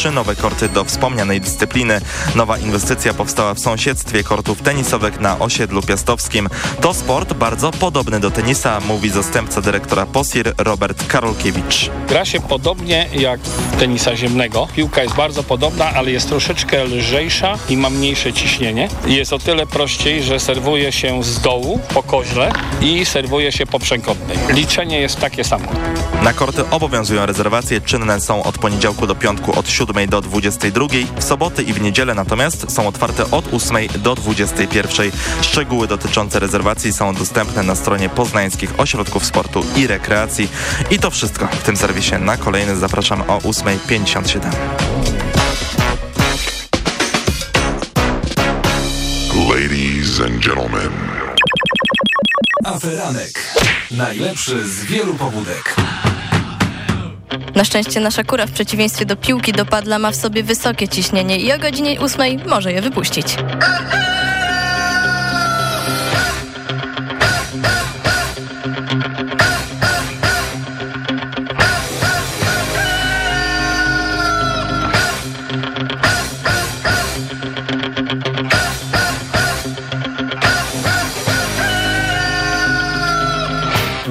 trzy nowe korty do wspomnianej dyscypliny. Nowa inwestycja powstała w sąsiedztwie kortów tenisowych na osiedlu piastowskim. To sport bardzo podobny do tenisa, mówi zastępca dyrektora POSIR Robert Karolkiewicz. Gra się podobnie jak tenisa ziemnego. Piłka jest bardzo podobna, ale jest troszeczkę lżejsza i ma mniejsze ciśnienie. Jest o tyle prościej, że serwuje się z dołu po koźle i serwuje się po przekątnej. Liczenie jest takie samo. Na korty obowiązują rezerwacje. Czynne są od poniedziałku do piątku od 7 do 22. W soboty i w niedzielę natomiast są otwarte od 8 do 21. Szczegóły dotyczące rezerwacji są dostępne na stronie poznańskich ośrodków sportu i rekreacji. I to wszystko w tym serwisie. Na kolejny zapraszam o 8.57. Ladies and gentlemen. Aferanek. Najlepszy z wielu pobudek. Na szczęście nasza kura w przeciwieństwie do piłki do padla ma w sobie wysokie ciśnienie i o godzinie 8 może je wypuścić.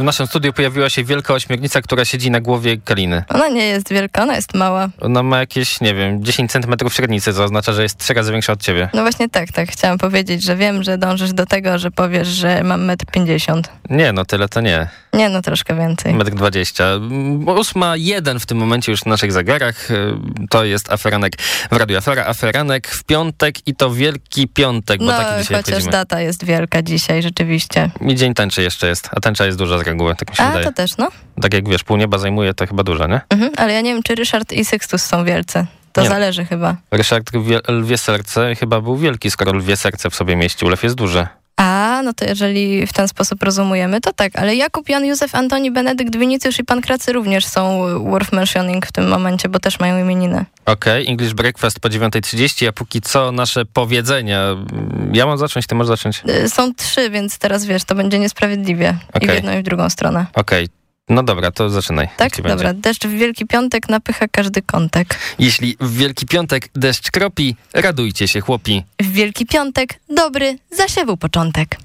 Naszym studiu pojawiła się wielka ośmiornica, która siedzi na głowie Kaliny. Ona nie jest wielka, ona jest mała. Ona ma jakieś, nie wiem, 10 centymetrów średnicy, co oznacza, że jest trzy razy większa od ciebie. No właśnie tak, tak. Chciałam powiedzieć, że wiem, że dążysz do tego, że powiesz, że mam 1,50 m. Nie, no tyle to nie. Nie, no troszkę więcej. 1,20 m. Ósma jeden w tym momencie już w naszych zegarach. To jest aferanek w Radio Afera. Aferanek w piątek i to Wielki Piątek, bo no, taki dzisiaj chociaż data jest wielka dzisiaj, rzeczywiście. I dzień tęczy jeszcze jest, a tęcza jest duża z reguły, tak mi się A, wydaje. to też, no. Tak jak wiesz, pół nieba zajmuje, to chyba duża, nie? Mhm, ale ja nie wiem, czy Ryszard i Sextus są wielcy. To Nie. zależy chyba. Ryszard wie, Lwie Serce chyba był wielki, skoro Lwie Serce w sobie mieścił. Lew jest duży. A, no to jeżeli w ten sposób rozumujemy, to tak. Ale Jakub, Jan, Józef, Antoni, Benedykt, Winicjusz i Pankracy również są worth mentioning w tym momencie, bo też mają imieniny. Okej, English Breakfast po 9.30, a póki co nasze powiedzenia. Ja mam zacząć, ty możesz zacząć. Y, Są trzy, więc teraz wiesz, to będzie niesprawiedliwie. I w jedną i w drugą stronę. Okej, no dobra, to zaczynaj. Tak? Będzie. Dobra. Deszcz w Wielki Piątek napycha każdy kątek. Jeśli w Wielki Piątek deszcz kropi, radujcie się chłopi. W Wielki Piątek dobry zasiewu początek.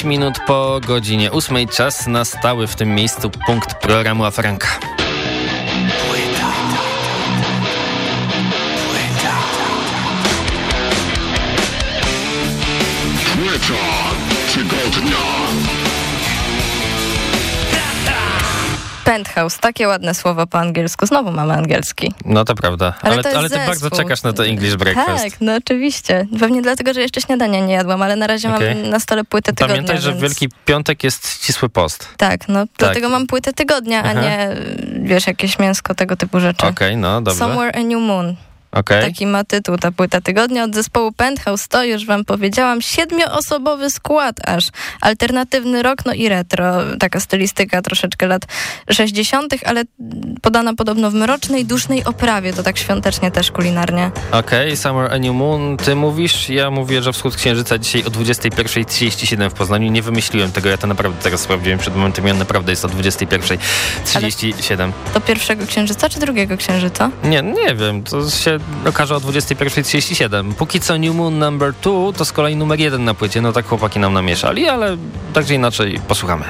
5 minut po godzinie 8 czas na stały w tym miejscu punkt programu Afranka. Penthouse, takie ładne słowo po angielsku. Znowu mamy angielski. No to prawda, Ale ale, to ale ty bardzo czekasz na to English Breakfast. Tak, no oczywiście. Pewnie dlatego, że jeszcze śniadania nie jadłam, ale na razie Okej. mam na stole płytę tygodnia. Pamiętaj, że w. Wielki Piątek jest ścisły post. Tak, no dlatego mam płytę tygodnia, Aha. a nie, wiesz, jakieś mięsko, tego typu rzeczy. Okej, no dobrze. Somewhere a New Moon. Okej. Taki ma tytuł ta płyta tygodnia od zespołu Penthouse. To już wam powiedziałam. Siedmioosobowy skład aż. Alternatywny rock, no i retro. Taka stylistyka troszeczkę lat 60., ale podana podobno w mrocznej, dusznej oprawie. To tak świątecznie też kulinarnie. Okej, Summer a New Moon, ty mówisz, ja mówię, że wschód księżyca dzisiaj o 21.37 w Poznaniu. Nie wymyśliłem tego, ja to naprawdę teraz sprawdziłem przed momentem i on naprawdę jest o 21.37. To pierwszego księżyca czy drugiego księżyca? Nie, nie wiem, to się okaże o 21.37. Póki co New Moon Number 2 to z kolei numer jeden na płycie, no tak chłopaki nam namieszali, ale tak czy inaczej posłuchamy.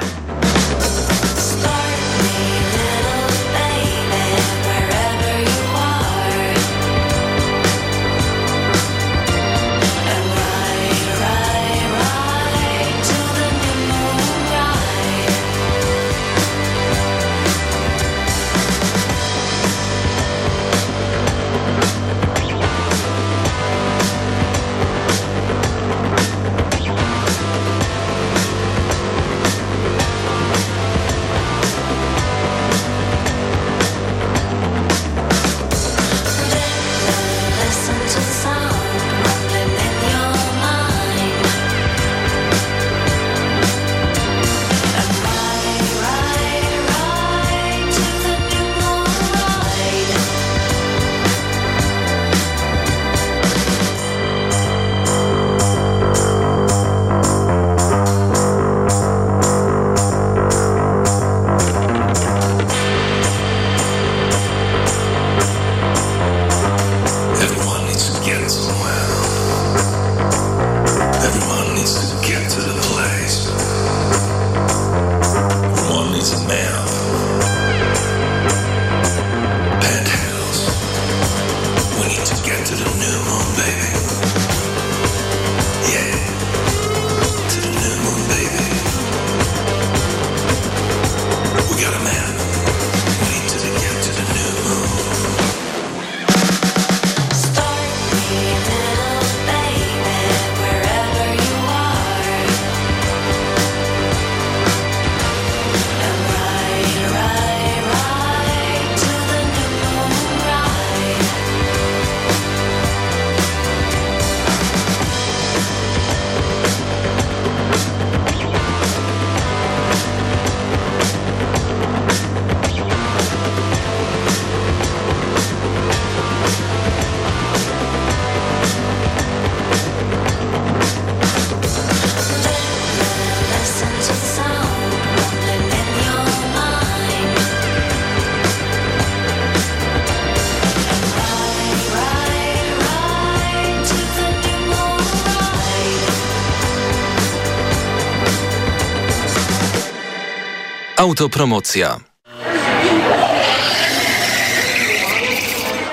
Autopromocja.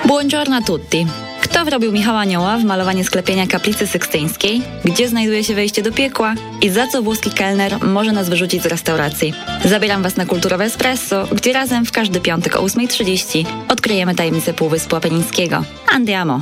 Buongiorno a tutti. Kto wrobił Michała Anioła w malowanie sklepienia kaplicy sykstyńskiej? Gdzie znajduje się wejście do piekła? I za co włoski kelner może nas wyrzucić z restauracji? Zabieram Was na Kulturowe Espresso, gdzie razem w każdy piątek o 8.30 odkryjemy tajemnicę Półwyspu Apenińskiego. Andiamo!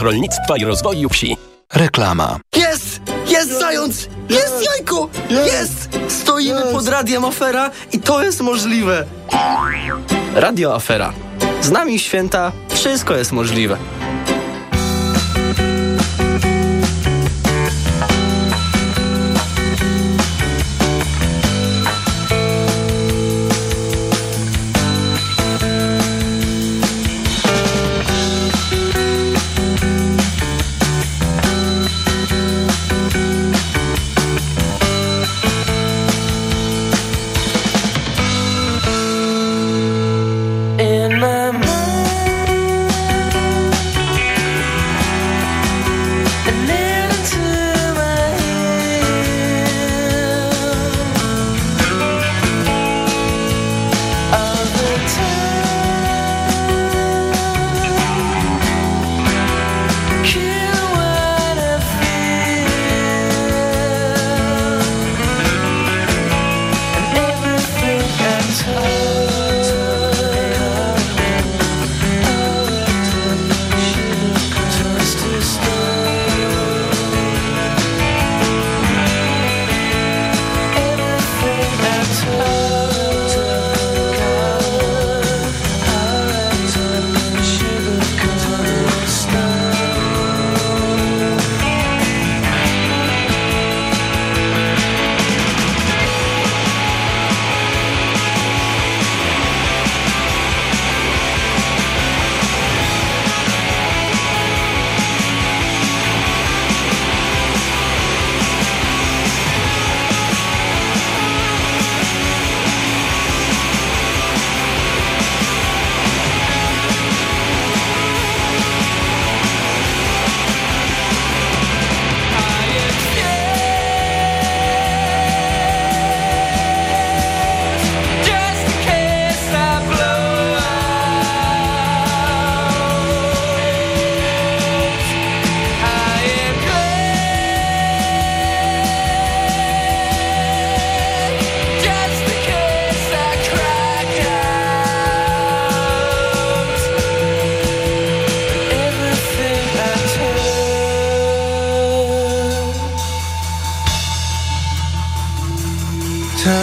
Rolnictwa i Rozwoju Wsi. Reklama. Jest! Jest zając! Jest jajko! Jest! Stoimy pod radiem Afera i to jest możliwe. Radio Afera. Z nami święta, wszystko jest możliwe.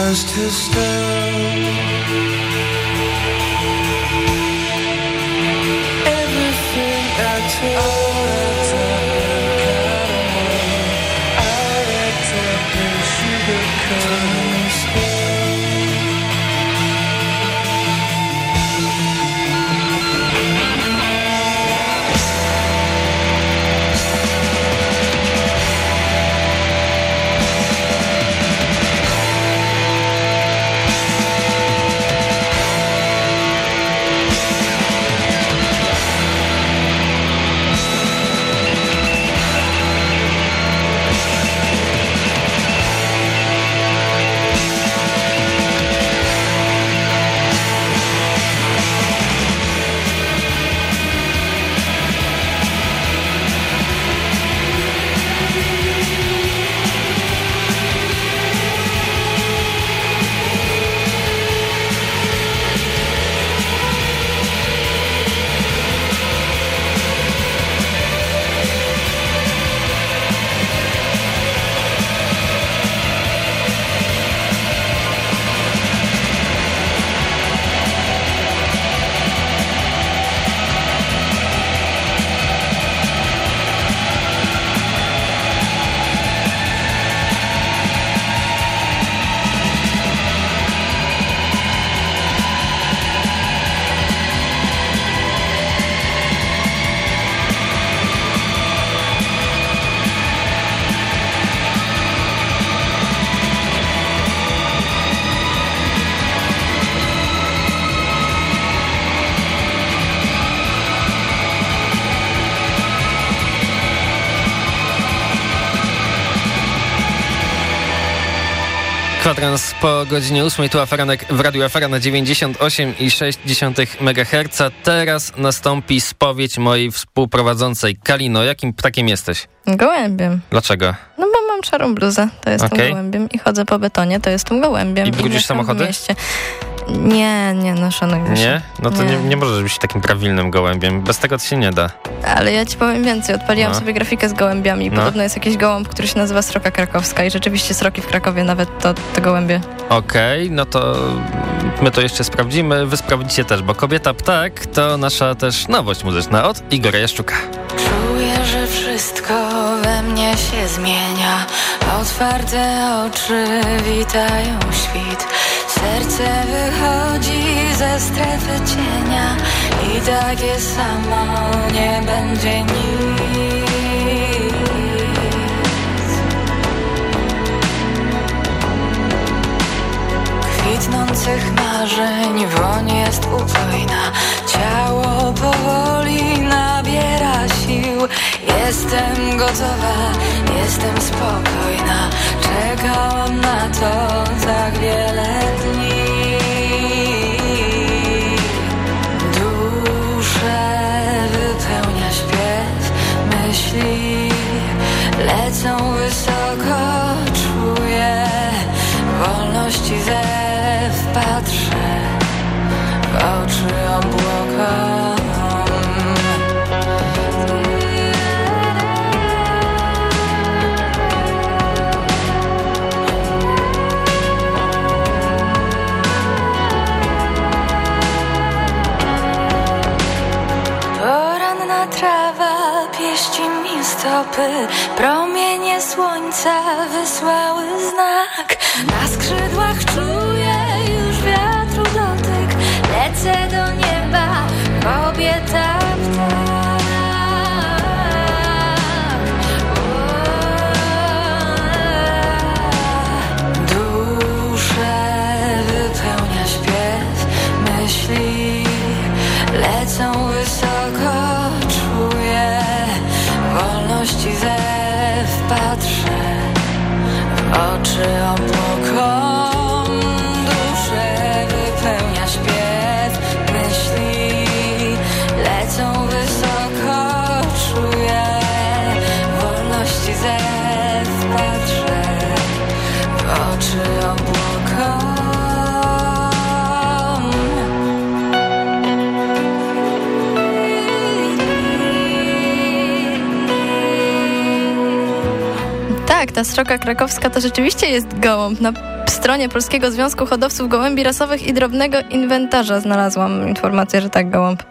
just to stay. Kwadrans po godzinie 8 tu Aferanek w Radiu Afera na 98,6 MHz. Teraz nastąpi spowiedź mojej współprowadzącej. Kalino, jakim ptakiem jesteś? Gołębiem. Dlaczego? No bo mam szarą bluzę, to jestem Okej. gołębiem i chodzę po betonie, to jestem gołębiem. I brudzisz w samochody? mieście. Nie, nie, no szanowny Nie? No to nie, nie możesz być takim prawilnym gołębiem. Bez tego to się nie da. Ale ja ci powiem więcej. Odpaliłam No. sobie grafikę z gołębiami. i No. Podobno jest jakiś gołąb, który się nazywa Sroka Krakowska i rzeczywiście sroki w Krakowie nawet to, to gołębie. Okej, no to my to jeszcze sprawdzimy. Wy sprawdzicie też, bo Kobieta Ptak to nasza też nowość muzyczna od Igora Jaszczuka. Czuję, że wszystko we mnie się zmienia. Otwarte oczy witają świt. Serce wychodzi ze strefy cienia i takie samo nie będzie nic. Kwitnących marzeń woń jest upojna. Ciało powoli nabiera sił. Jestem gotowa, jestem spokojna Czekałam na to tak wiele dni. Duszę wypełnia śpiew Myśli lecą wysoko. Czuję wolności zew Patrzę w oczy obłokom Promienie słońca wysłały znak. Na ta sroka krakowska to rzeczywiście jest gołąb. Na stronie Polskiego Związku Hodowców Gołębi Rasowych i Drobnego Inwentarza znalazłam informację, że tak gołąb.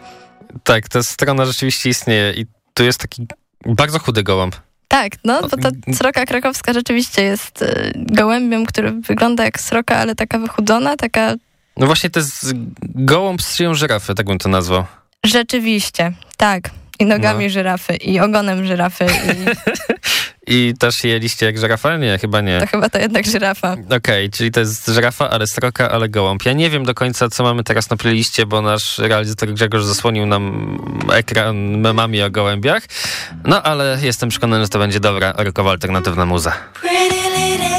Tak, ta strona rzeczywiście istnieje i tu jest taki bardzo chudy gołąb. Tak, no, bo ta sroka krakowska rzeczywiście jest y, gołębiem, który wygląda jak sroka, ale taka wychudzona, taka No właśnie to jest gołąb z szyją żyrafy, tak bym to nazwał. rzeczywiście, tak. I nogami No. żyrafy, i ogonem żyrafy, i I też jeliście jak żyrafa? Nie, chyba nie. to chyba to jednak żyrafa. Okej, czyli to jest żyrafa, ale sroka, ale gołąb. Ja nie wiem do końca, co mamy teraz na playliście, bo nasz realizator Grzegorz zasłonił nam ekran memami o gołębiach. No, ale jestem przekonany, że to będzie dobra, rockowa alternatywna muza. Pretty lady,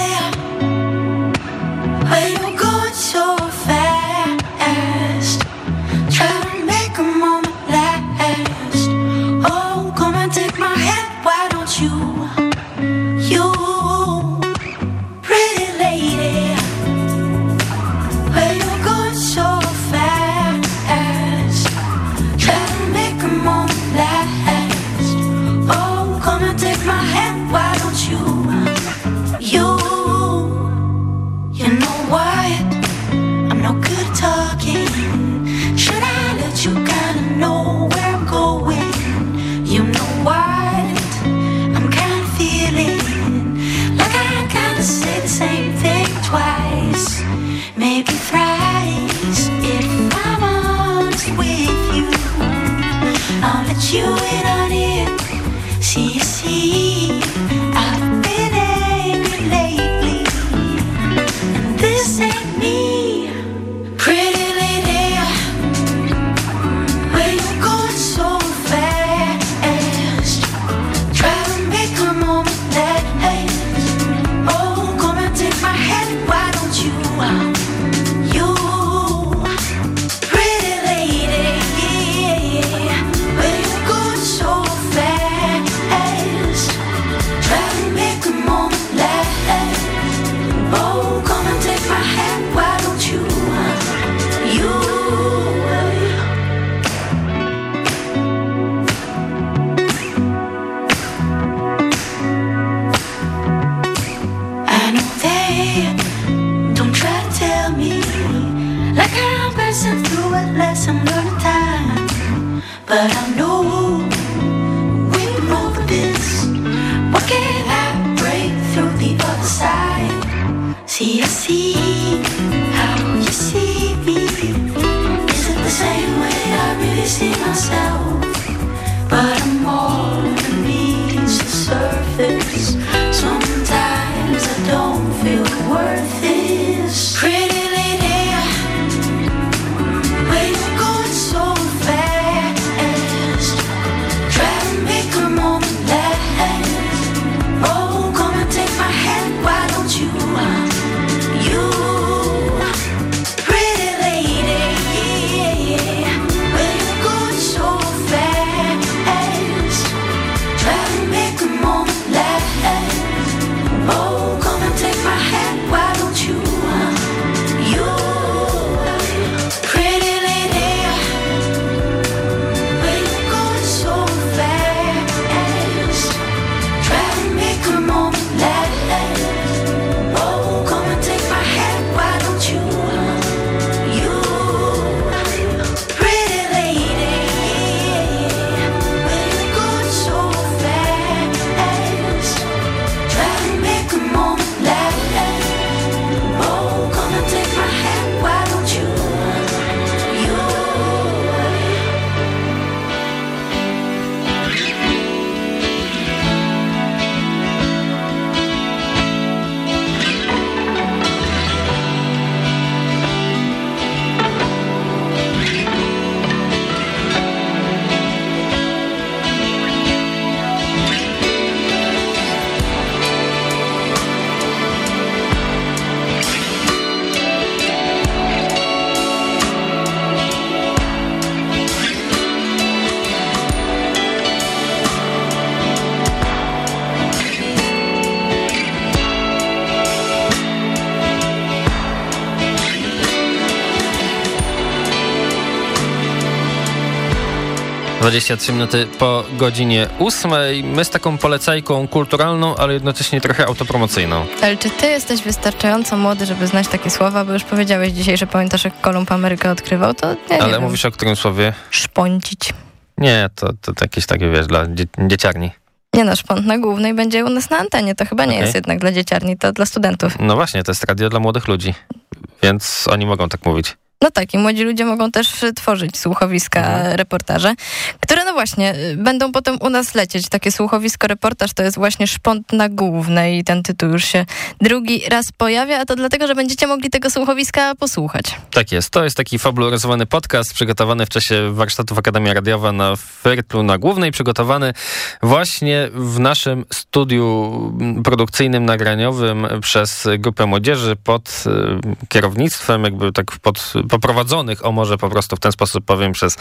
23 minuty po godzinie 8. My z taką polecajką kulturalną, ale jednocześnie trochę autopromocyjną. Ale czy ty jesteś wystarczająco młody, żeby znać takie słowa? Bo już powiedziałeś dzisiaj, że pamiętasz, jak Kolumb Amerykę odkrywał, to nie Ale mówisz o którym słowie? Szpącić. Nie, to, to jakieś takie, wiesz, dla dzie dzieciarni. Nie no, szpont na głównej będzie u nas na antenie. To chyba nie okay. jest jednak dla dzieciarni, to dla studentów. No właśnie, to jest radio dla młodych ludzi, więc oni mogą tak mówić. No tak, i młodzi ludzie mogą też y, tworzyć słuchowiska, Mhm. reportaże, które no właśnie y, będą potem u nas lecieć. Takie słuchowisko, reportaż to jest właśnie szpont na głównej i ten tytuł już się drugi raz pojawia, a to dlatego, że będziecie mogli tego słuchowiska posłuchać. Tak jest. To jest taki fabularyzowany podcast przygotowany w czasie warsztatów Akademia Radiowa na Fertlu na Głównej, przygotowany właśnie w naszym studiu produkcyjnym, nagraniowym przez grupę młodzieży pod y, kierownictwem, jakby tak pod, poprowadzonych, o może po prostu w ten sposób powiem, przez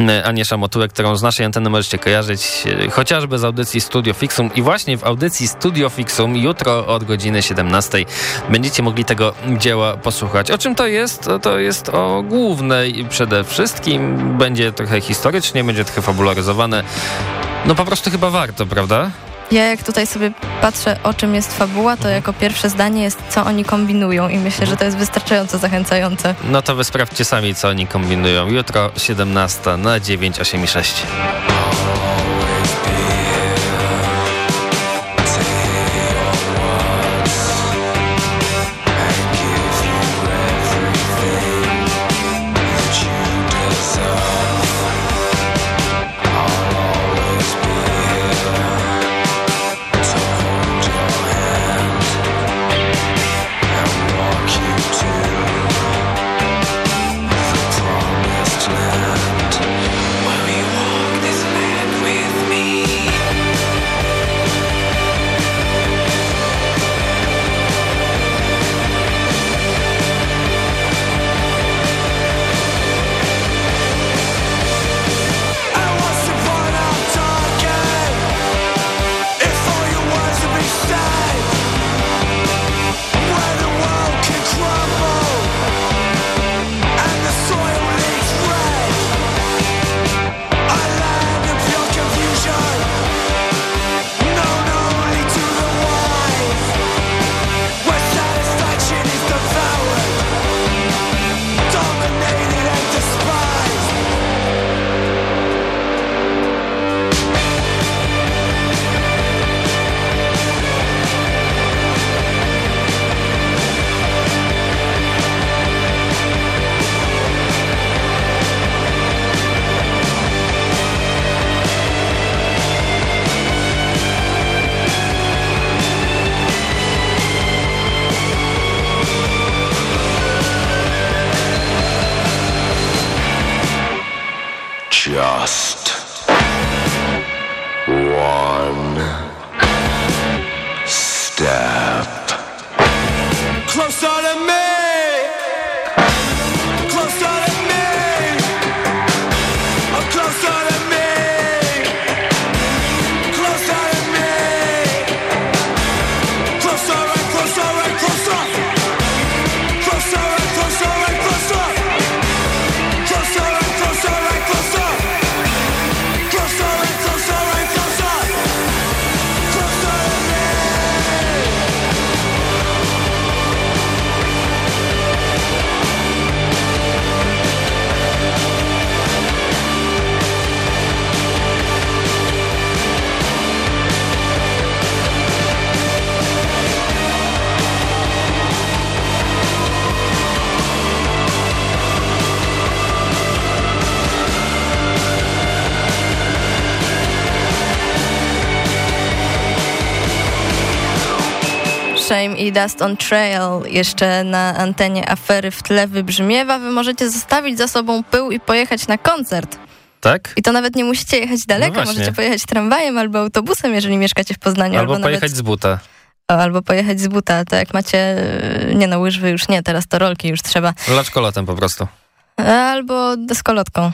y, Anię Szamotułę, którą z naszej anteny możecie kojarzyć y, chociażby z audycji Studio Fixum i właśnie w audycji Studio Fixum jutro od godziny 17 będziecie mogli tego dzieła posłuchać. O czym to jest? To jest o głównej przede wszystkim. Będzie trochę historycznie, będzie trochę fabularyzowane. No po prostu chyba warto, prawda? Ja jak tutaj sobie patrzę, o czym jest fabuła, to jako pierwsze zdanie jest, co oni kombinują i myślę, że to jest wystarczająco zachęcające. No to wy sprawdźcie sami, co oni kombinują. Jutro 17 na 9, Just one step Closer to me. Shame i Dust on Trail jeszcze na antenie afery w tle wybrzmiewa. Wy możecie zostawić za sobą pył i pojechać na koncert. Tak? I to nawet nie musicie jechać daleko, No możecie pojechać tramwajem albo autobusem, jeżeli mieszkacie w Poznaniu. Albo Albo, pojechać nawet, z buta. o, albo pojechać z buta, to jak macie, e, nie no, łyżwy już nie, teraz to rolki już trzeba. Laczkolotem po prostu. Albo deskolotką.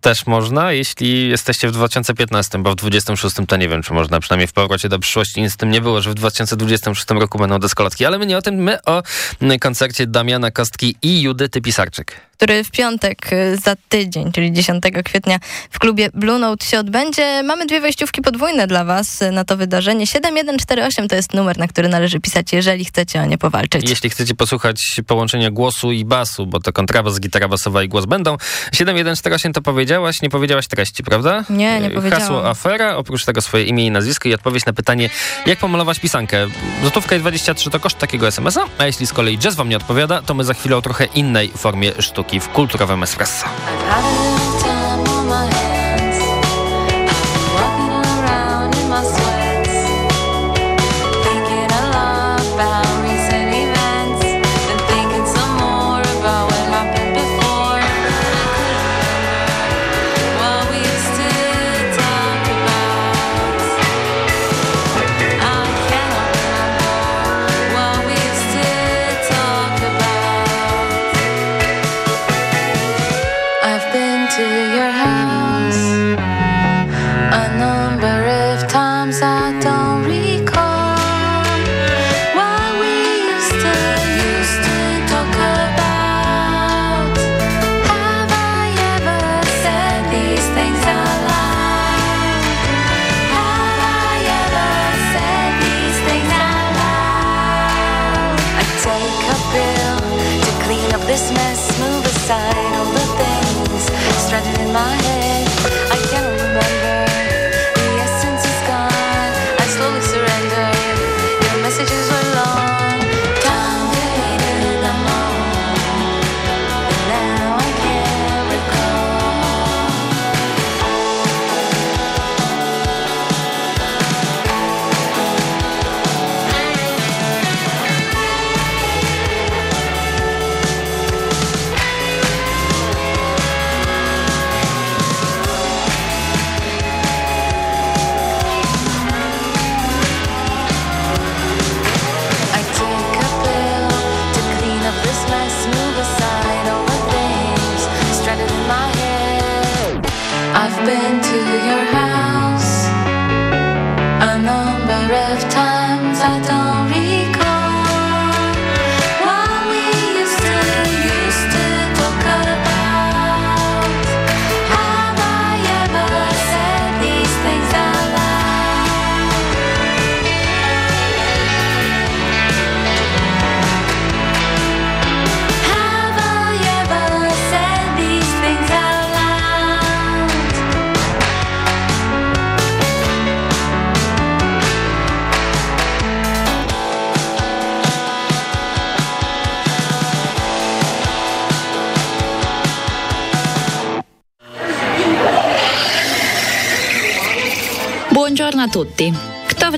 Też można, jeśli jesteście w 2015, bo w 26 to nie wiem, czy można, przynajmniej w powrocie do przyszłości nic z tym nie było, że w 2026 roku będą deskolotki, ale my nie o tym, my o koncercie Damiana Kostki i Judyty Pisarczyk. Który w piątek y, za tydzień, czyli 10 kwietnia w klubie Blue Note się odbędzie. Mamy dwie wejściówki podwójne dla Was y, na to wydarzenie. 7148 to jest numer, na który należy pisać, jeżeli chcecie o nie powalczyć. Jeśli chcecie posłuchać połączenia głosu i basu, bo to kontrabas, gitara basowa i głos będą. 7148 to powiedziałaś, nie powiedziałaś treści, prawda? Nie, nie E, powiedziałam. Hasło afera, oprócz tego swoje imię i nazwisko i odpowiedź na pytanie, jak pomalować pisankę. Złotówka i 23 to koszt takiego SMS-a, a jeśli z kolei jazz wam nie odpowiada, to my za chwilę o trochę innej formie sztuki w kulturowym espresso.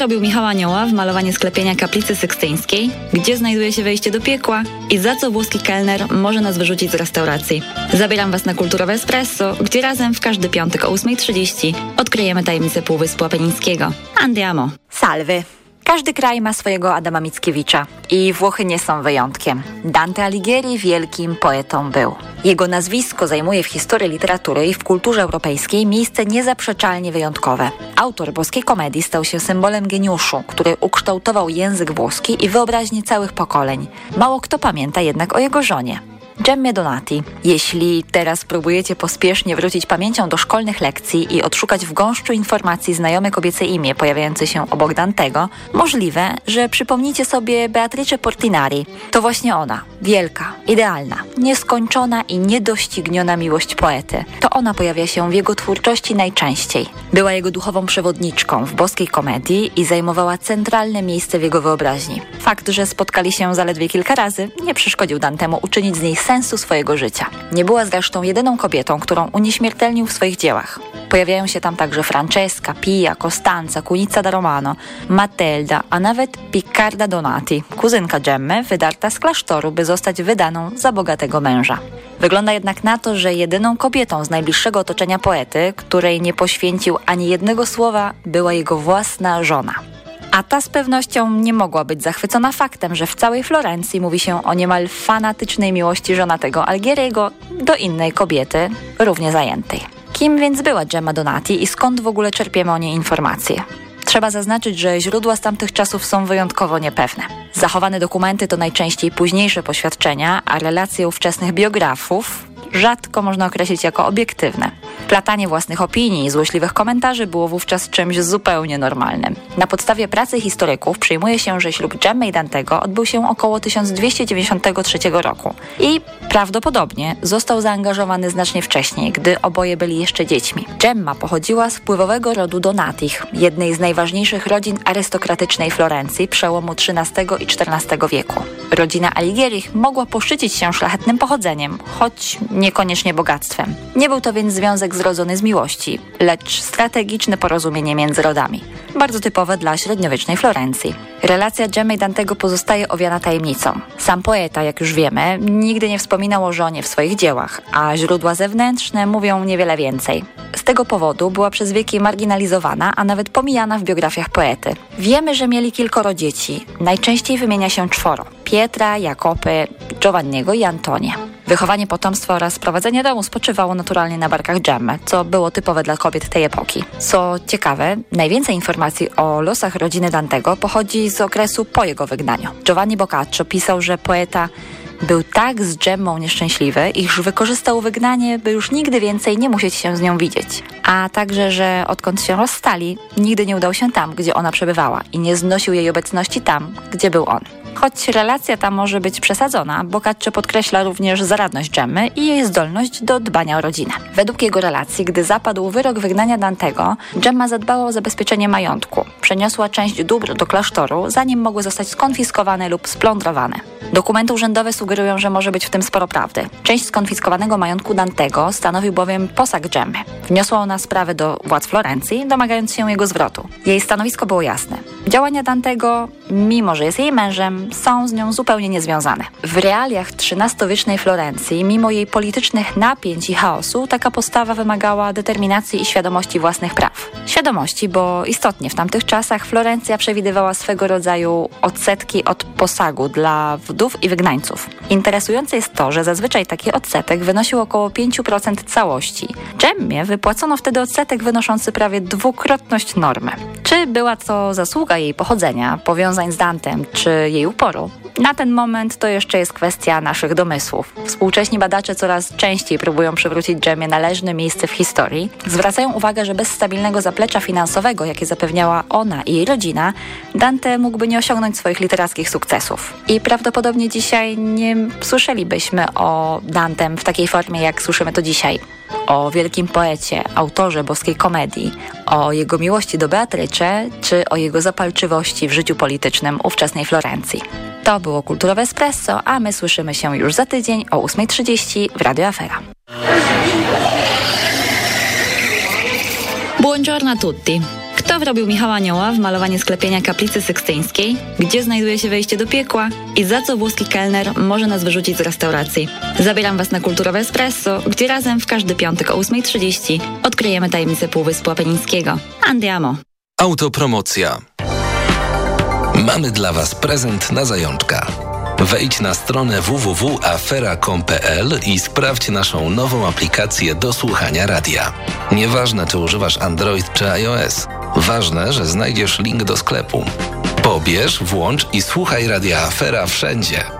Wrobił Michała Anioła w malowanie sklepienia kaplicy sykstyńskiej? Gdzie znajduje się wejście do piekła? I za co włoski kelner może nas wyrzucić z restauracji? Zabieram Was na Kulturowe Espresso, gdzie razem w każdy piątek o 8.30 odkryjemy tajemnicę Półwyspu Apenińskiego. Andiamo! Salwy! Każdy kraj ma swojego Adama Mickiewicza i Włochy nie są wyjątkiem. Dante Alighieri wielkim poetą był. Jego nazwisko zajmuje w historii literatury i w kulturze europejskiej miejsce niezaprzeczalnie wyjątkowe. Autor boskiej komedii stał się symbolem geniuszu, który ukształtował język włoski i wyobraźnię całych pokoleń. Mało kto pamięta jednak o jego żonie. Gemmie Donati. Jeśli teraz próbujecie pospiesznie wrócić pamięcią do szkolnych lekcji i odszukać w gąszczu informacji znajome kobiece imię pojawiające się obok Dantego, możliwe, że przypomnicie sobie Beatrice Portinari. To właśnie ona, wielka, idealna, nieskończona i niedościgniona miłość poety. To ona pojawia się w jego twórczości najczęściej. Była jego duchową przewodniczką w boskiej komedii i zajmowała centralne miejsce w jego wyobraźni. Fakt, że spotkali się zaledwie kilka razy, nie przeszkodził Dantemu uczynić z niej sensu swojego życia. Nie była zresztą jedyną kobietą, którą unieśmiertelnił w swoich dziełach. Pojawiają się tam także Francesca, Pia, Costanza, Kunica da Romano, Matilda, a nawet Piccarda Donati, kuzynka Gemme, wydarta z klasztoru, by zostać wydaną za bogatego męża. Wygląda jednak na to, że jedyną kobietą z najbliższego otoczenia poety, której nie poświęcił ani jednego słowa, była jego własna żona. A ta z pewnością nie mogła być zachwycona faktem, że w całej Florencji mówi się o niemal fanatycznej miłości żonatego Algieriego do innej kobiety, równie zajętej. Kim więc była Gemma Donati i skąd w ogóle czerpiemy o niej informacje? Trzeba zaznaczyć, że źródła z tamtych czasów są wyjątkowo niepewne. Zachowane dokumenty to najczęściej późniejsze poświadczenia, a relacje ówczesnych biografów rzadko można określić jako obiektywne. Platanie własnych opinii i złośliwych komentarzy było wówczas czymś zupełnie normalnym. Na podstawie pracy historyków przyjmuje się, że ślub Gemmy i Dantego odbył się około 1293 roku i prawdopodobnie został zaangażowany znacznie wcześniej, gdy oboje byli jeszcze dziećmi. Gemma pochodziła z wpływowego rodu Donatich, jednej z najważniejszych rodzin arystokratycznej Florencji przełomu XIII i XIV wieku. Rodzina Aligierich mogła poszczycić się szlachetnym pochodzeniem, choć niekoniecznie bogactwem. Nie był to więc związek zrodzony z miłości, lecz strategiczne porozumienie między rodami. Bardzo typowe dla średniowiecznej Florencji. Relacja Gemmy i Dantego pozostaje owiana tajemnicą. Sam poeta, jak już wiemy, nigdy nie wspominał o żonie w swoich dziełach, a źródła zewnętrzne mówią niewiele więcej. Z tego powodu była przez wieki marginalizowana, a nawet pomijana w biografiach poety. Wiemy, że mieli kilkoro dzieci. Najczęściej wymienia się czworo. Pietra, Jakopy, Giovanniego i Antonia. Wychowanie potomstwa oraz prowadzenie domu spoczywało naturalnie na barkach Gemmy, co było typowe dla kobiet tej epoki. Co ciekawe, najwięcej informacji o losach rodziny Dantego pochodzi z okresu po jego wygnaniu. Giovanni Boccaccio pisał, że poeta był tak z Gemmą nieszczęśliwy, iż wykorzystał wygnanie, by już nigdy więcej nie musieć się z nią widzieć. A także, że odkąd się rozstali, nigdy nie udał się tam, gdzie ona przebywała i nie znosił jej obecności tam, gdzie był on. Choć relacja ta może być przesadzona, Boccaccio podkreśla również zaradność Gemmy i jej zdolność do dbania o rodzinę. Według jego relacji, gdy zapadł wyrok wygnania Dantego, Gemma zadbała o zabezpieczenie majątku. Przeniosła część dóbr do klasztoru, zanim mogły zostać skonfiskowane lub splądrowane. Dokumenty urzędowe sugerują, że może być w tym sporo prawdy. Część skonfiskowanego majątku Dantego stanowił bowiem posag Gemmy. Wniosła ona sprawę do władz Florencji, domagając się jego zwrotu. Jej stanowisko było jasne. Działania Dantego, mimo że jest jej mężem, są z nią zupełnie niezwiązane. W realiach XIII-wiecznej Florencji, mimo jej politycznych napięć i chaosu, taka postawa wymagała determinacji i świadomości własnych praw. Świadomości, bo istotnie w tamtych czasach Florencja przewidywała swego rodzaju odsetki od posagu dla wdów i wygnańców. Interesujące jest to, że zazwyczaj taki odsetek wynosił około 5% całości. Gemmie wypłacono wtedy odsetek wynoszący prawie dwukrotność normy. Czy była to zasługa jej pochodzenia, powiązań z Dantem, czy jej uporu? Na ten moment to jeszcze jest kwestia naszych domysłów. Współcześni badacze coraz częściej próbują przywrócić Dżemie należne miejsce w historii. Zwracają uwagę, że bez stabilnego zaplecza finansowego, jakie zapewniała ona i jej rodzina, Dante mógłby nie osiągnąć swoich literackich sukcesów. I prawdopodobnie dzisiaj nie słyszelibyśmy o Dantem w takiej formie, jak słyszymy to dzisiaj o wielkim poecie, autorze boskiej komedii, o jego miłości do Beatrice, czy o jego zapalczywości w życiu politycznym ówczesnej Florencji. To było Kulturowe Espresso, a my słyszymy się już za tydzień o 8.30 w Radio Afera. Buongiorno a tutti. Kto wrobił Michała Anioła w malowanie sklepienia kaplicy sykstyńskiej? Gdzie znajduje się wejście do piekła? I za co włoski kelner może nas wyrzucić z restauracji? Zabieram Was na Kulturowe Espresso, gdzie razem w każdy piątek o 8.30 odkryjemy tajemnicę Półwyspu Apenińskiego. Andiamo! Autopromocja. Mamy dla Was prezent na zajączka. Wejdź na stronę www.afera.com.pl i sprawdź naszą nową aplikację do słuchania radia. Nieważne, czy używasz Android czy iOS. Ważne, że znajdziesz link do sklepu. Pobierz, włącz i słuchaj Radia Afera wszędzie.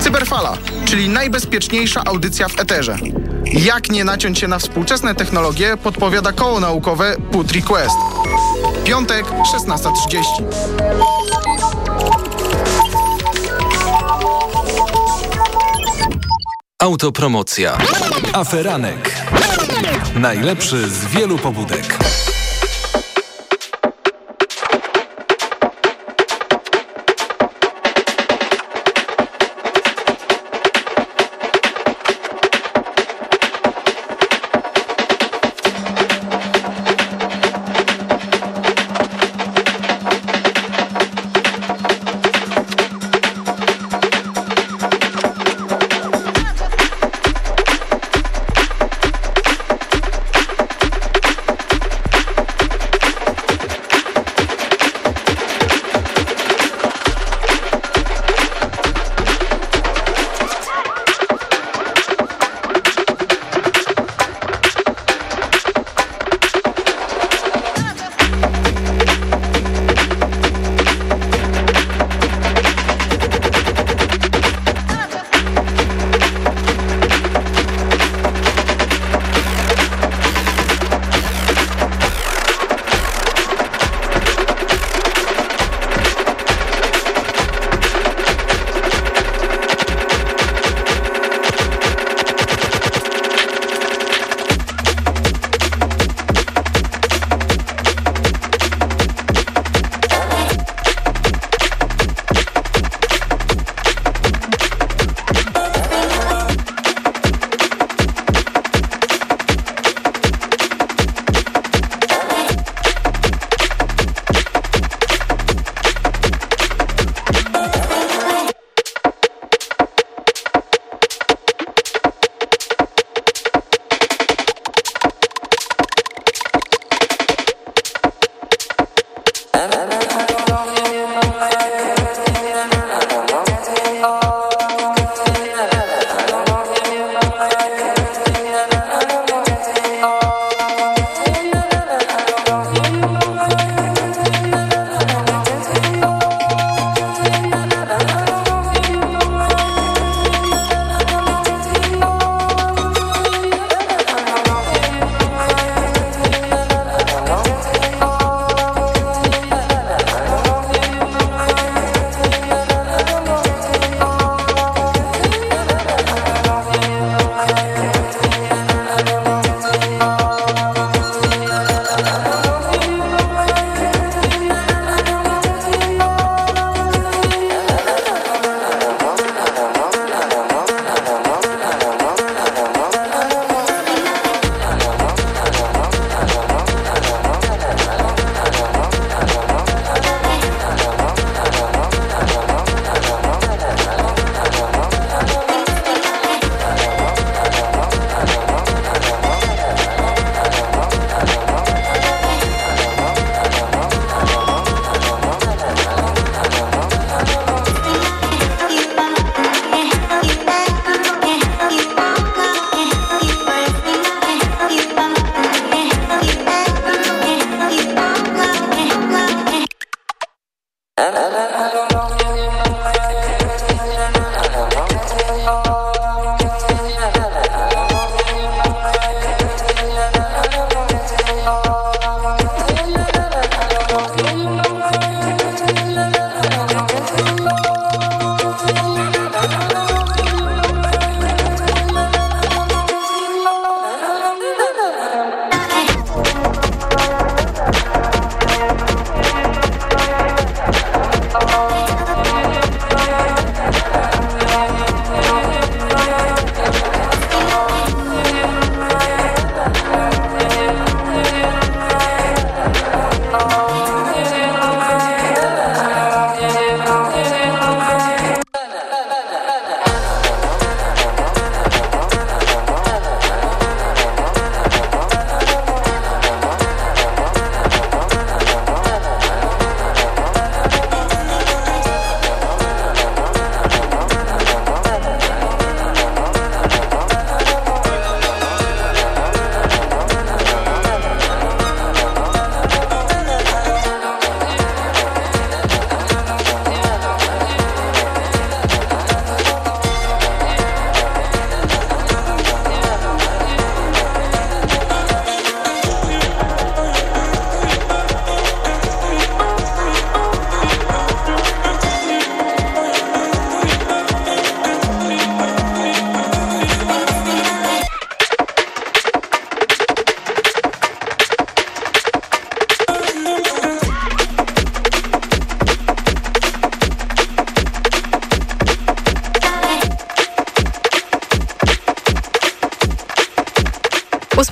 Cyberfala, czyli najbezpieczniejsza audycja w eterze. Jak nie naciąć się na współczesne technologie, podpowiada koło naukowe Put Request. Piątek, 16.30. Autopromocja. Aferanek. Najlepszy z wielu pobudek.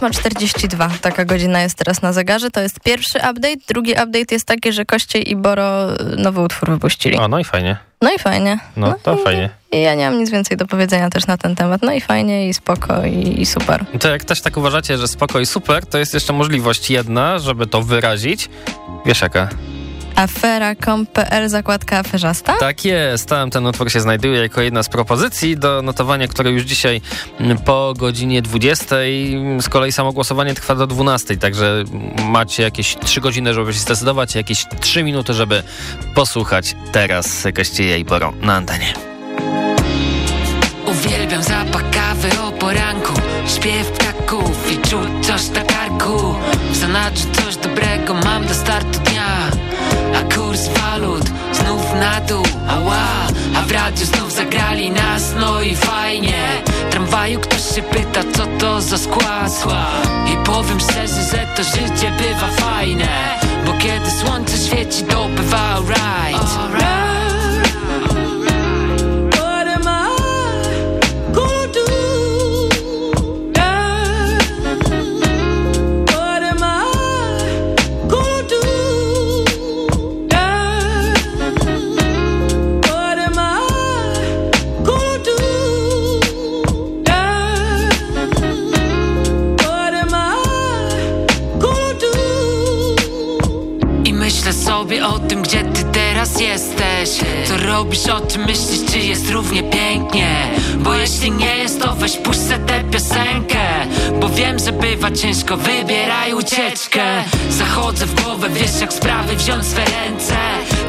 8.42, taka godzina jest teraz na zegarze. To jest pierwszy update. Drugi update jest taki, że Kościej i Boro nowy utwór wypuścili. O, no i fajnie. No i fajnie. No, to i, fajnie. I ja nie mam nic więcej do powiedzenia też na ten temat. No i fajnie, i spoko, i, i super. To jak też tak uważacie, że spoko i super, to jest jeszcze możliwość jedna, żeby to wyrazić. Wiesz jaka? Afera.com.pl zakładka aferzasta? Tak jest, tam ten utwór się znajduje jako jedna z propozycji do notowania, które już dzisiaj mm, po godzinie 20. Z kolei samo głosowanie trwa do 12, także macie jakieś 3 godziny, żeby się zdecydować, jakieś 3 minuty, żeby posłuchać teraz Kościeja i Boro na antenie. Uwielbiam zapach kawy o poranku Śpiew ptaków i czuć coś na karku W zanadrzu coś dobrego mam do startu kurs walut znów na dół Ała, a w radiu znów zagrali nas No i fajnie. Tramwaju ktoś się pyta co to za skład? I powiem szczerze, że to życie bywa fajne. Bo kiedy słońce świeci to bywa alright. What sobie o tym, gdzie ty teraz jesteś. Co robisz, o czym myślisz, czy jest równie pięknie? Bo jeśli nie jest, to weź se tę piosenkę. Bo wiem, że bywa ciężko, wybieraj ucieczkę. Zachodzę w głowę, wiesz jak sprawy wziąć swe ręce.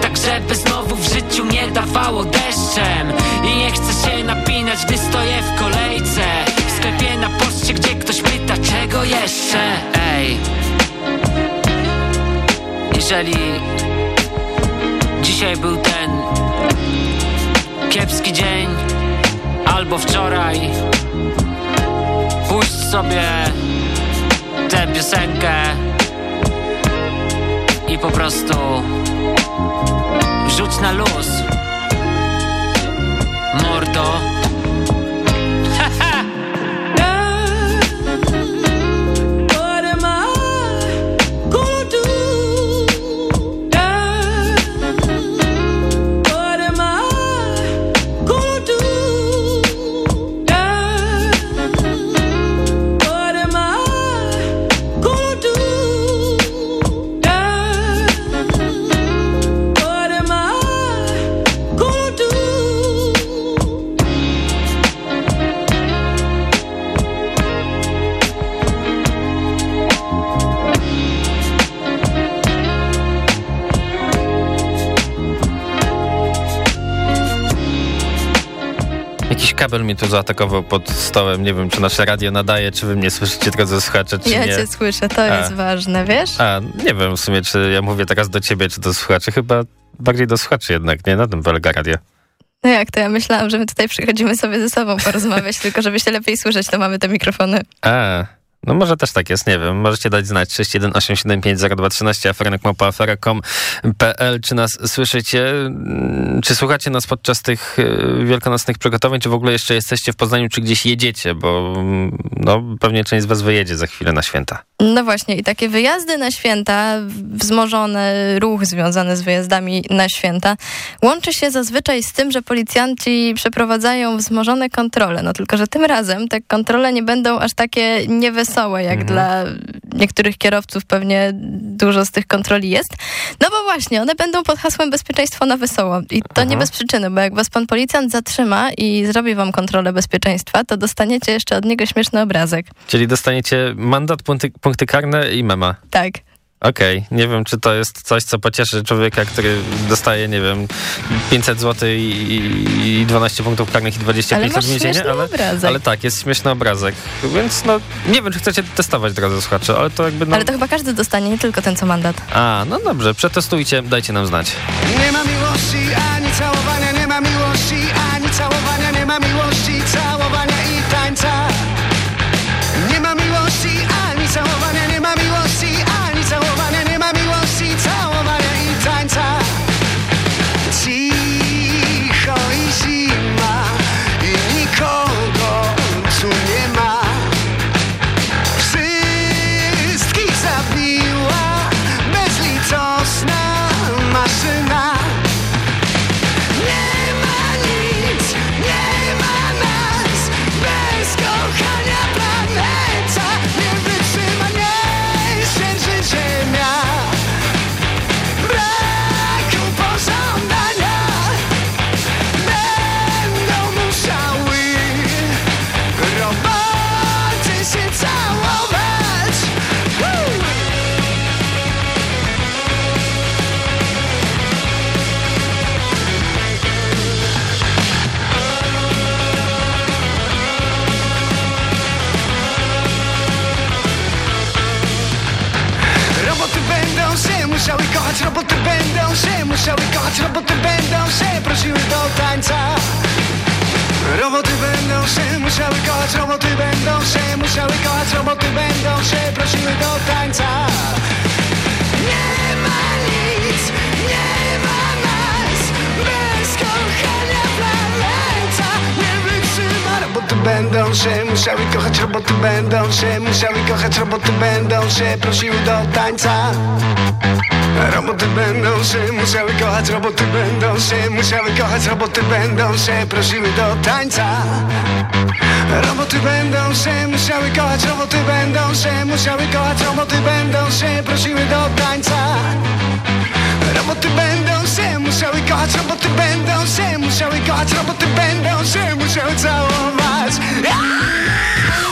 Tak żeby znowu w życiu nie dawało deszczem. I nie chcę się napinać, gdy stoję w kolejce. W sklepie na poczcie, gdzie ktoś pyta, czego jeszcze? Ej jeżeli dzisiaj był ten kiepski dzień albo wczoraj, puść sobie tę piosenkę i po prostu rzuć na luz. Mordo. Kabel mnie tu zaatakował pod stołem. Nie wiem, czy nasze radio nadaje, czy wy mnie słyszycie, drodzy słuchacze, czy Ja nie. cię słyszę, to A. jest ważne, wiesz? A, nie wiem w sumie, czy ja mówię teraz do ciebie, czy do słuchaczy. Chyba bardziej do słuchaczy jednak, nie? Na tym polega radio. No jak to? Ja myślałam, że my tutaj przychodzimy sobie ze sobą porozmawiać, tylko żeby się lepiej słyszeć, to mamy te mikrofony. A, no może też tak jest, nie wiem. Możecie dać znać 618750213 aferenekmapa.afera.com.pl Czy nas słyszycie? Mm, Czy słuchacie nas podczas tych y, wielkanocnych przygotowań, czy w ogóle jeszcze jesteście w Poznaniu, czy gdzieś jedziecie? Bo mm, no, pewnie część z was wyjedzie za chwilę na święta. No właśnie, i takie wyjazdy na święta, wzmożony ruch związany z wyjazdami na święta, łączy się zazwyczaj z tym, że policjanci przeprowadzają wzmożone kontrole. No tylko, że tym razem te kontrole nie będą aż takie niewesołe, jak Mhm. dla niektórych kierowców pewnie dużo z tych kontroli jest. No bo właśnie, one będą pod hasłem bezpieczeństwo na wesoło. I to nie bez przyczyny, bo jak was pan policjant zatrzyma i zrobi wam kontrolę bezpieczeństwa, to dostaniecie jeszcze od niego śmieszny obrazek. Czyli dostaniecie mandat, punkty, punkty karne i mema. Tak. Okej, nie wiem, czy to jest coś, co pocieszy człowieka, który dostaje, nie wiem, 500 zł i, i 12 punktów karnych i 25 Ale lat więzienia, ale, obrazek. ale tak, jest śmieszny obrazek. Więc no, nie wiem, czy chcecie testować, drodzy słuchacze, ale to jakby no... Ale to chyba każdy dostanie, nie tylko ten, co mandat. A, no dobrze, przetestujcie, dajcie nam znać. Nie ma miłości ani kochać, roboty będą się. Musiały kochać, roboty będą się. Prosiły do tańca. Roboty będą się. Musiały kochać, roboty będą się. Musiały kochać, roboty będą się. Prosiły do tańca. Nie ma nic, nie ma nas, bez kochania planeta. Nie wytrzyma. Roboty będą się. Musiały kochać, roboty będą się. Musiały kochać, roboty będą się. Prosiły do tańca. Roboty będą się musiały kochać, roboty będą się musiały kochać, roboty będą się prosiły do tańca. Roboty będą się musiały kochać, roboty będą się musiały kochać, roboty będą się prosiły do tańca. Roboty będą się musiały kochać, roboty będą się musiały kochać, roboty będą się musiały całować. I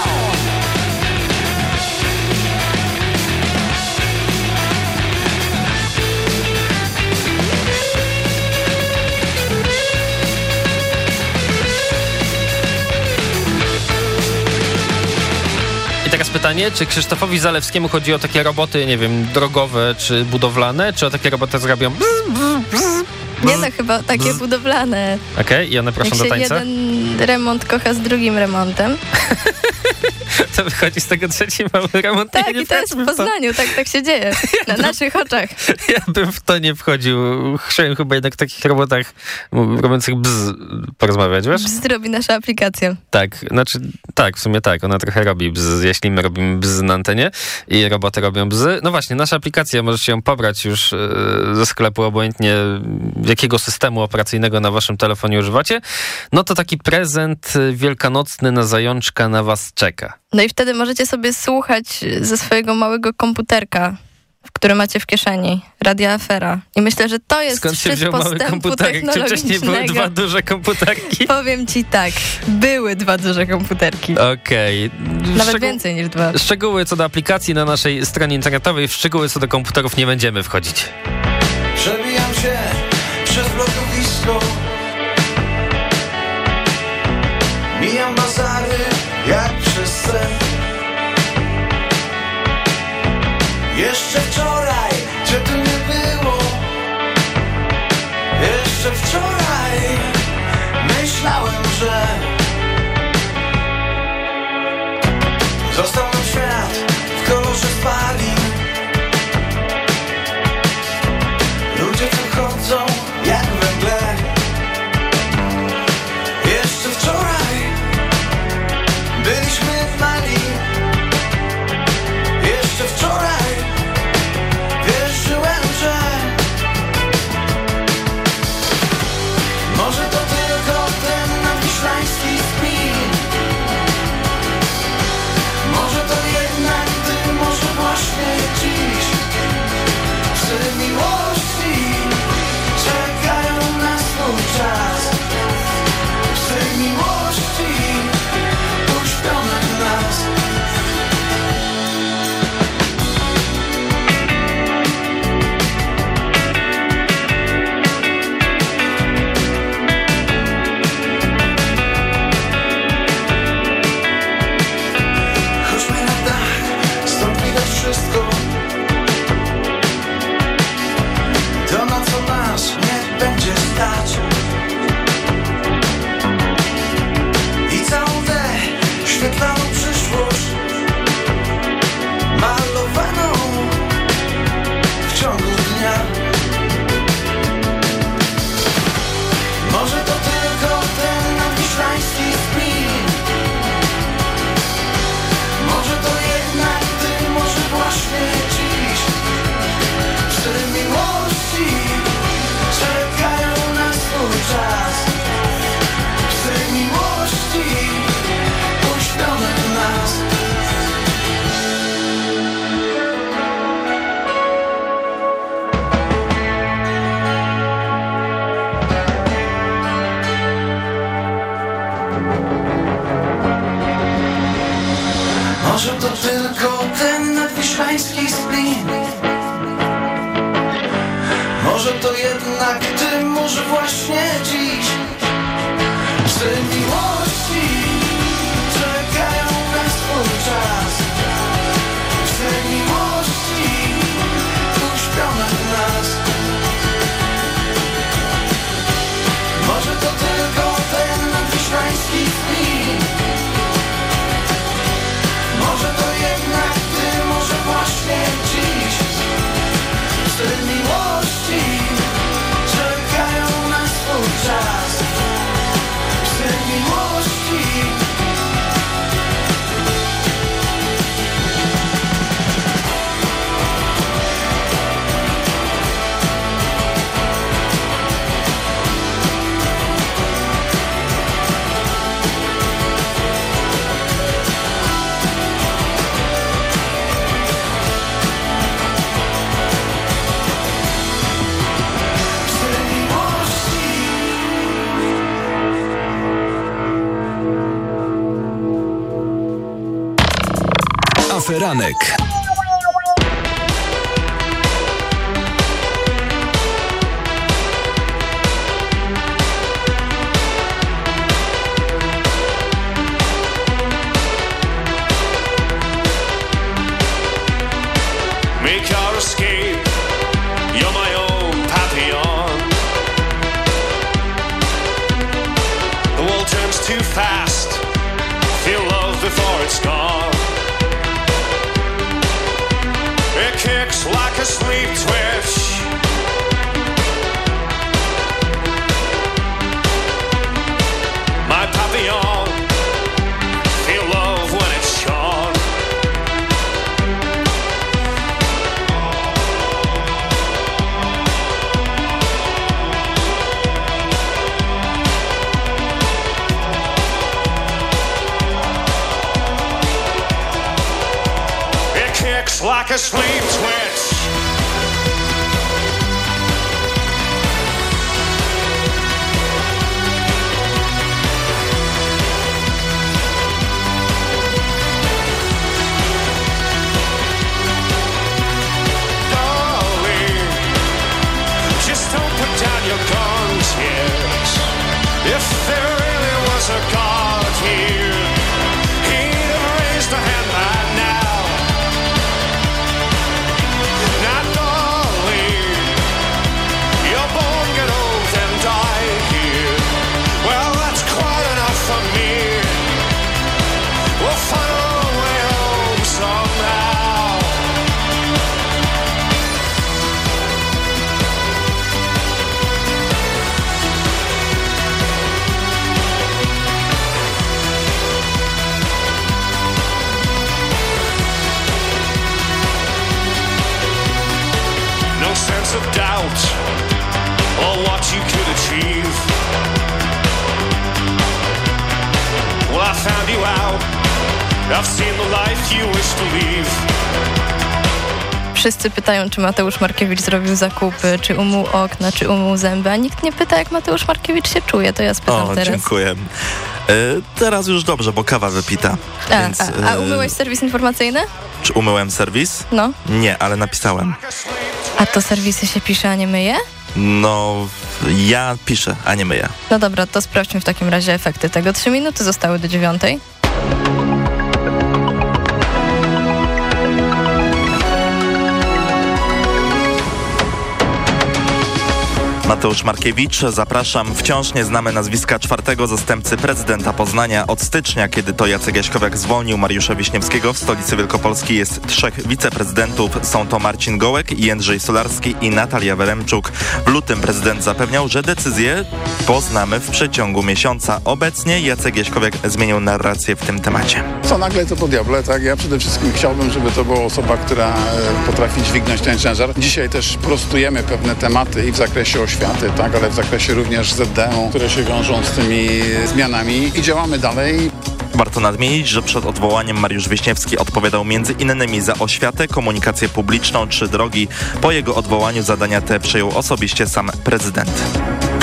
pytanie, czy Krzysztofowi Zalewskiemu chodzi o takie roboty, nie wiem, drogowe czy budowlane, czy o takie roboty, zrobią bzz, bzz, bzz, Nie no, chyba takie budowlane. Okej, i one proszą Jak do tańca? jeden remont kocha z drugim remontem. To wychodzi z tego trzeci mały remont. Tak, i to jest w. Poznaniu, tak, tak się dzieje. Na naszych oczach. Ja bym w to nie wchodził. Chciałem chyba jednak w takich robotach robiących bzz porozmawiać, wiesz? Bzz robi nasza aplikacja. Tak, znaczy tak, w sumie tak, ona trochę robi bzz, jeśli my robimy bzz na antenie i roboty robią bzz. No właśnie, nasza aplikacja, możecie ją pobrać już e, ze sklepu, obojętnie jakiego systemu operacyjnego na waszym telefonie używacie. No to taki prezent e, wielkanocny na zajączka na was czeka. No i wtedy możecie sobie słuchać ze swojego małego komputerka, który macie w kieszeni, Radia Afera. I myślę, że to jest Skąd się wziął mały komputerek? Czy wcześniej były dwa duże komputerki? Powiem ci tak, były dwa duże komputerki. Okej. Nawet Szczegół- więcej niż dwa. Szczegóły co do aplikacji na naszej stronie internetowej, w szczegóły co do komputerów nie będziemy wchodzić. Przebijam się przez blokowisko Jeszcze wczoraj cię tu nie było? Jeszcze wczoraj myślałem, że Został nam świat w kolorze spalin Aferanek. Wszyscy pytają, czy Mateusz Markiewicz zrobił zakupy, czy umył okna, czy umył zęby, a nikt nie pyta, jak Mateusz Markiewicz się czuje. To ja spytam O, teraz. dziękuję. E, teraz już dobrze, bo kawa wypita. A, Więc, a, a e, umyłeś serwis informacyjny? Czy umyłem serwis? No. Nie, ale napisałem. A to serwisy się pisze, a nie myje? No, ja piszę, a nie myję. No dobra, to sprawdźmy w takim razie efekty tego. Trzy minuty zostały do dziewiątej. Mateusz Markiewicz, zapraszam. Wciąż nie znamy nazwiska czwartego zastępcy prezydenta Poznania. Od stycznia, kiedy to Jacek Jaśkowiak zwolnił Mariusza Wiśniewskiego, w stolicy Wielkopolski jest trzech wiceprezydentów. Są to Marcin Gołek, Jędrzej Solarski i Natalia Weremczuk. W lutym prezydent zapewniał, że decyzję poznamy w przeciągu miesiąca. Obecnie Jacek Jaśkowiak zmienił narrację w tym temacie. Co nagle to po diable, tak? Ja przede wszystkim chciałbym, żeby to była osoba, która e, potrafi dźwignąć ten ciężar. Dzisiaj też prostujemy pewne tematy i w zakresie oświaty, tak? Ale w zakresie również ZDM, które się wiążą z tymi zmianami i działamy dalej. Warto nadmienić, że przed odwołaniem Mariusz Wiśniewski odpowiadał między innymi za oświatę, komunikację publiczną czy drogi. Po jego odwołaniu zadania te przejął osobiście sam prezydent.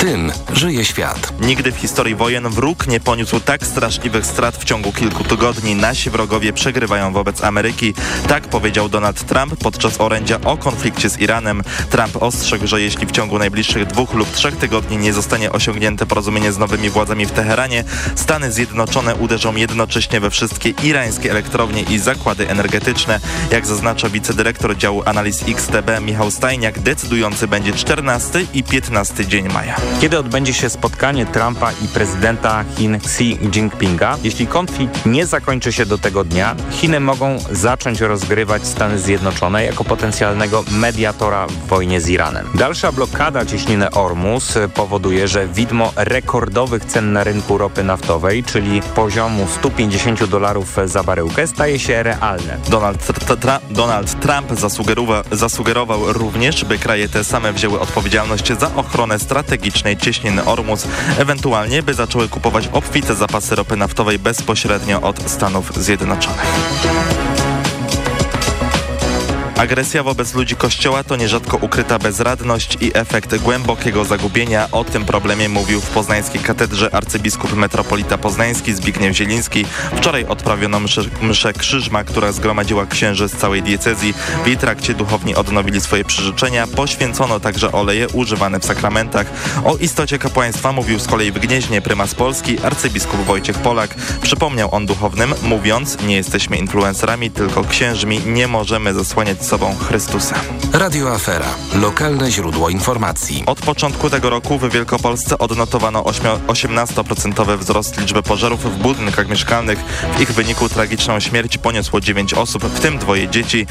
Tym żyje świat. Nigdy w historii wojen wróg nie poniósł tak straszliwych strat w ciągu kilku tygodni. Nasi wrogowie przegrywają wobec Ameryki. Tak powiedział Donald Trump podczas orędzia o konflikcie z Iranem. Trump ostrzegł, że jeśli w ciągu najbliższych dwóch lub trzech tygodni nie zostanie osiągnięte porozumienie z nowymi władzami w Teheranie, Stany Zjednoczone uderzą jednocześnie we wszystkie irańskie elektrownie i zakłady energetyczne. Jak zaznacza wicedyrektor działu analiz XTB Michał Stajniak, decydujący będzie 14 i 15 dzień maja. Kiedy odbędzie się spotkanie Trumpa i prezydenta Chin Xi Jinpinga? Jeśli konflikt nie zakończy się do tego dnia, Chiny mogą zacząć rozgrywać Stany Zjednoczone jako potencjalnego mediatora w wojnie z Iranem. Dalsza blokada cieśniny Ormus powoduje, że widmo rekordowych cen na rynku ropy naftowej, czyli poziomu 150 dolarów za baryłkę, staje się realne. Donald, tra- Donald Trump zasugerowa- zasugerował również, by kraje te same wzięły odpowiedzialność za ochronę strategicznej cieśniny Ormus, ewentualnie by zaczęły kupować obfite zapasy ropy naftowej bezpośrednio od Stanów Zjednoczonych. Agresja wobec ludzi kościoła to nierzadko ukryta bezradność i efekt głębokiego zagubienia. O tym problemie mówił w poznańskiej katedrze arcybiskup metropolita poznański Zbigniew Zieliński. Wczoraj odprawiono mszę, mszę krzyżma, która zgromadziła księży z całej diecezji. W jej trakcie duchowni odnowili swoje przyrzeczenia. Poświęcono także oleje używane w sakramentach. O istocie kapłaństwa mówił z kolei w Gnieźnie prymas Polski arcybiskup Wojciech Polak. Przypomniał on duchownym, mówiąc, nie jesteśmy influencerami, tylko księżmi, nie możemy zasłaniać sobą Chrystusa. Radio Afera. Lokalne źródło informacji. Od początku tego roku w Wielkopolsce odnotowano 18% wzrost liczby pożarów w budynkach mieszkalnych. W ich wyniku tragiczną śmierć poniosło 9 osób, w tym dwoje dzieci.